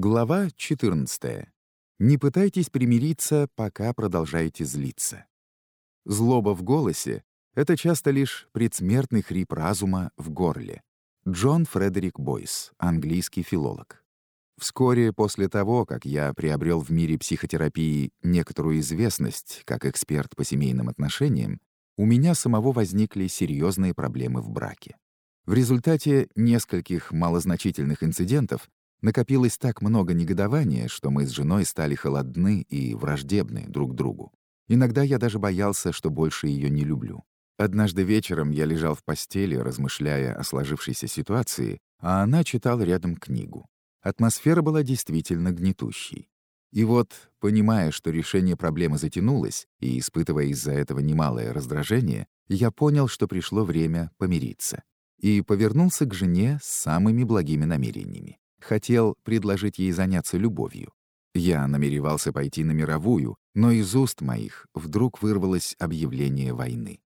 Глава 14. Не пытайтесь примириться, пока продолжаете злиться. Злоба в голосе — это часто лишь предсмертный хрип разума в горле. Джон Фредерик Бойс, английский филолог. Вскоре после того, как я приобрел в мире психотерапии некоторую известность как эксперт по семейным отношениям, у меня самого возникли серьезные проблемы в браке. В результате нескольких малозначительных инцидентов накопилось так много негодования, что мы с женой стали холодны и враждебны друг другу. Иногда я даже боялся, что больше ее не люблю. Однажды вечером я лежал в постели, размышляя о сложившейся ситуации, а она читала рядом книгу. Атмосфера была действительно гнетущей. И вот, понимая, что решение проблемы затянулось, и испытывая из-за этого немалое раздражение, я понял, что пришло время помириться. И повернулся к жене с самыми благими намерениями. Хотел предложить ей заняться любовью. Я намеревался пойти на мировую, но из уст моих вдруг вырвалось объявление войны.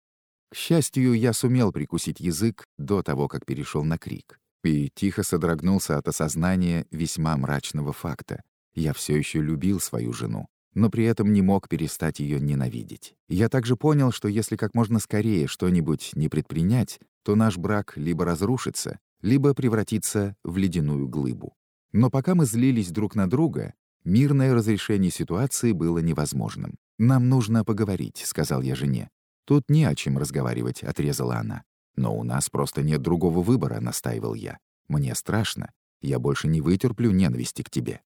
К счастью, я сумел прикусить язык до того, как перешел на крик, и тихо содрогнулся от осознания весьма мрачного факта. Я все еще любил свою жену, но при этом не мог перестать ее ненавидеть. Я также понял, что если как можно скорее что-нибудь не предпринять, то наш брак либо разрушится, либо превратиться в ледяную глыбу. Но пока мы злились друг на друга, мирное разрешение ситуации было невозможным. «Нам нужно поговорить», — сказал я жене. «Тут не о чем разговаривать», — отрезала она. «Но у нас просто нет другого выбора», — настаивал я. «Мне страшно. Я больше не вытерплю ненависти к тебе».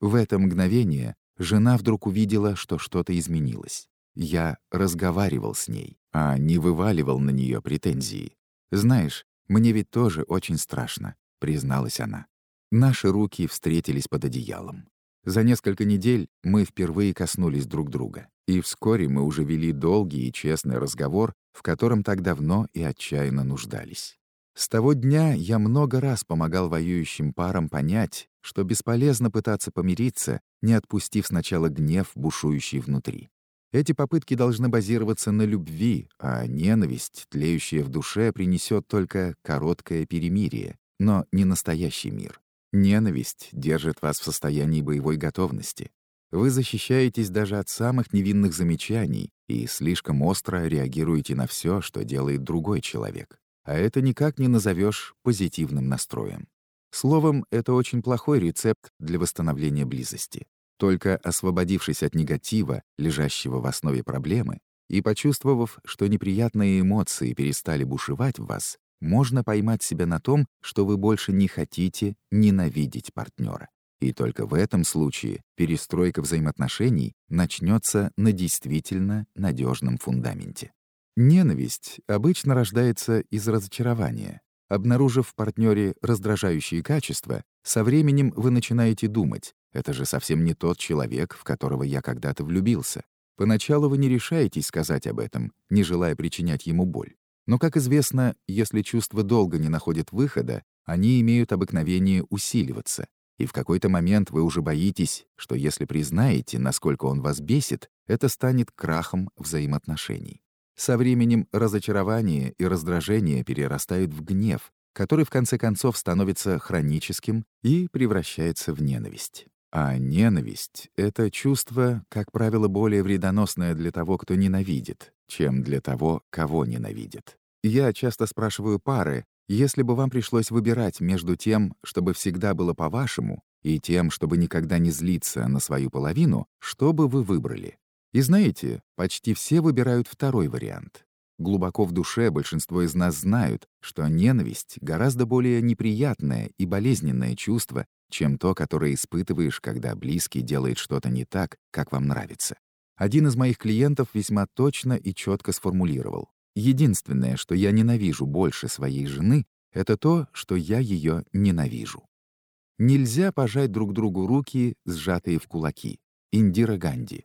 В это мгновение жена вдруг увидела, что что-то изменилось. Я разговаривал с ней, а не вываливал на нее претензии. Знаешь, «Мне ведь тоже очень страшно», — призналась она. Наши руки встретились под одеялом. За несколько недель мы впервые коснулись друг друга, и вскоре мы уже вели долгий и честный разговор, в котором так давно и отчаянно нуждались. С того дня я много раз помогал воюющим парам понять, что бесполезно пытаться помириться, не отпустив сначала гнев, бушующий внутри. Эти попытки должны базироваться на любви, а ненависть, тлеющая в душе, принесет только короткое перемирие, но не настоящий мир. Ненависть держит вас в состоянии боевой готовности. Вы защищаетесь даже от самых невинных замечаний и слишком остро реагируете на все, что делает другой человек. А это никак не назовешь позитивным настроем. Словом, это очень плохой рецепт для восстановления близости. Только освободившись от негатива, лежащего в основе проблемы, и почувствовав, что неприятные эмоции перестали бушевать в вас, можно поймать себя на том, что вы больше не хотите ненавидеть партнера. И только в этом случае перестройка взаимоотношений начнется на действительно надежном фундаменте. Ненависть обычно рождается из разочарования. Обнаружив в партнере раздражающие качества, со временем вы начинаете думать, это же совсем не тот человек, в которого я когда-то влюбился. Поначалу вы не решаетесь сказать об этом, не желая причинять ему боль. Но, как известно, если чувства долго не находят выхода, они имеют обыкновение усиливаться. И в какой-то момент вы уже боитесь, что если признаете, насколько он вас бесит, это станет крахом взаимоотношений. Со временем разочарование и раздражение перерастают в гнев, который в конце концов становится хроническим и превращается в ненависть. А ненависть — это чувство, как правило, более вредоносное для того, кто ненавидит, чем для того, кого ненавидит. Я часто спрашиваю пары, если бы вам пришлось выбирать между тем, чтобы всегда было по-вашему, и тем, чтобы никогда не злиться на свою половину, что бы вы выбрали? И знаете, почти все выбирают второй вариант. Глубоко в душе большинство из нас знают, что ненависть — гораздо более неприятное и болезненное чувство, чем то, которое испытываешь, когда близкий делает что-то не так, как вам нравится. Один из моих клиентов весьма точно и четко сформулировал. Единственное, что я ненавижу больше своей жены, это то, что я ее ненавижу. Нельзя пожать друг другу руки, сжатые в кулаки. Индира Ганди.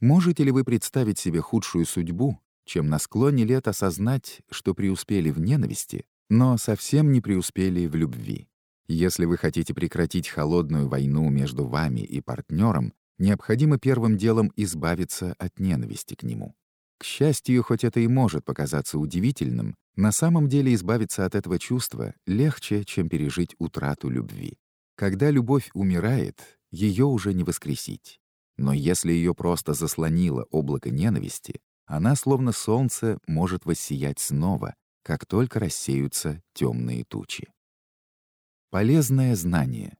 Можете ли вы представить себе худшую судьбу, чем на склоне лет осознать, что преуспели в ненависти, но совсем не преуспели в любви? Если вы хотите прекратить холодную войну между вами и партнером, необходимо первым делом избавиться от ненависти к нему. К счастью, хоть это и может показаться удивительным, на самом деле избавиться от этого чувства легче, чем пережить утрату любви. Когда любовь умирает, ее уже не воскресить. Но если ее просто заслонило облако ненависти, она, словно солнце, может воссиять снова, как только рассеются темные тучи. Полезное знание.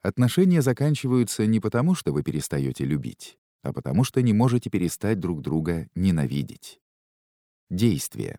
Отношения заканчиваются не потому, что вы перестаете любить, а потому что не можете перестать друг друга ненавидеть. Действие.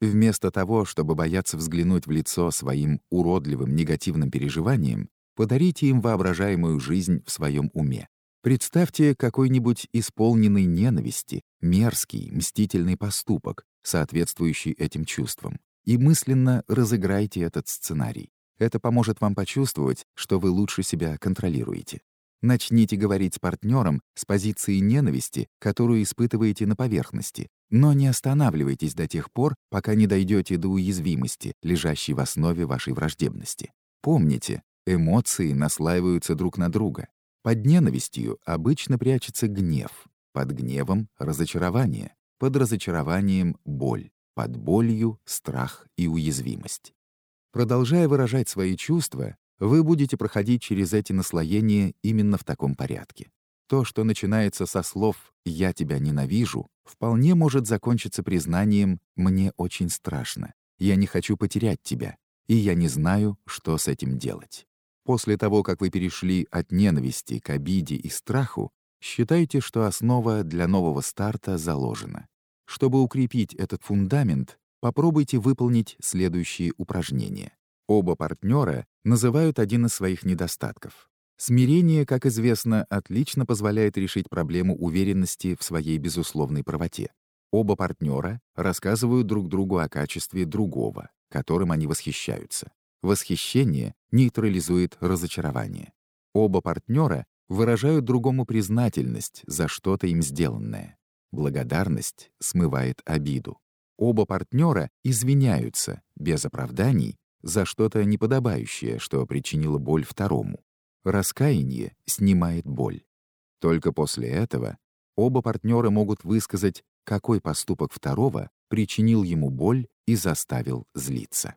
Вместо того, чтобы бояться взглянуть в лицо своим уродливым негативным переживаниям, подарите им воображаемую жизнь в своем уме. Представьте какой-нибудь исполненный ненависти, мерзкий, мстительный поступок, соответствующий этим чувствам, и мысленно разыграйте этот сценарий. Это поможет вам почувствовать, что вы лучше себя контролируете. Начните говорить с партнером с позиции ненависти, которую испытываете на поверхности, но не останавливайтесь до тех пор, пока не дойдете до уязвимости, лежащей в основе вашей враждебности. Помните, эмоции наслаиваются друг на друга. Под ненавистью обычно прячется гнев, под гневом — разочарование, под разочарованием — боль, под болью — страх и уязвимость. Продолжая выражать свои чувства, вы будете проходить через эти наслоения именно в таком порядке. То, что начинается со слов «я тебя ненавижу», вполне может закончиться признанием «мне очень страшно», «я не хочу потерять тебя», и «я не знаю, что с этим делать». После того, как вы перешли от ненависти к обиде и страху, считайте, что основа для нового старта заложена. Чтобы укрепить этот фундамент, попробуйте выполнить следующие упражнения. Оба партнера называют один из своих недостатков. Смирение, как известно, отлично позволяет решить проблему уверенности в своей безусловной правоте. Оба партнера рассказывают друг другу о качестве другого, которым они восхищаются. Восхищение нейтрализует разочарование. Оба партнера выражают другому признательность за что-то им сделанное. Благодарность смывает обиду. Оба партнера извиняются, без оправданий, за что-то неподобающее, что причинило боль второму. Раскаяние снимает боль. Только после этого оба партнера могут высказать, какой поступок второго причинил ему боль и заставил злиться.